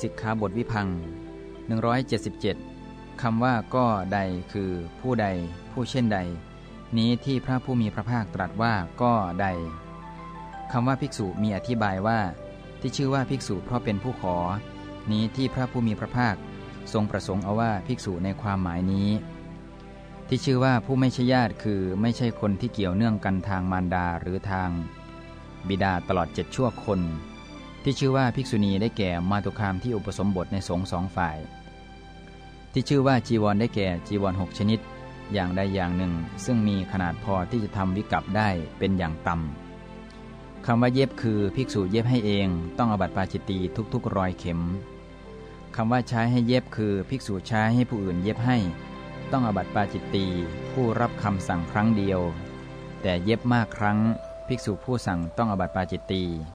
สิกขาบทวิพัง177คำว่าก็ใดคือผู้ใด ผู้เช่นใด นี้ที่พระผู้มีพระภาคตรัสว่าก็ใดคำว่าภิกษุมีอธิบายว่า ที่ชื่อว่าภิกษุเพราะเป็นผู้ขอ นี้ที่พระผู้มีพระภาคทรงประสงค์เอาว่าภิกษุในความหมายนี้ ที่ชื่อว่าผู้ไม่ใช่ญาติคือไม่ใช่คนที่เกี่ยวเนื่องกันทางมารดาหรือทาง บิดาตลอดเจ็ดชั่วคน ที่ชื่อว่าภิกษุณีได้แก่มาตุคามที่อุปสมบทในสงฆ์สองฝ่าย ที่ชื่อว่าจีวรได้แก่จีวรหกชนิด อย่างใดอย่างหนึ่ง ซึ่งมีขนาดพอที่จะทำวิกับได้เป็นอย่างต่ำคำว่าเย็บคือภิกษุเย็บให้เองต้องอบัติปาจิตตีทุกๆรอยเข็มคำว่าใช้ให้เย็บคือภิกษุใช้ให้ผู้อื่นเย็บให้ ต้องอบัติปาจิตตีผู้รับคำสั่งครั้งเดียว แต่เย็บมากครั้ง ภิกษุผู้สั่งต้องอบัติปาจิตตี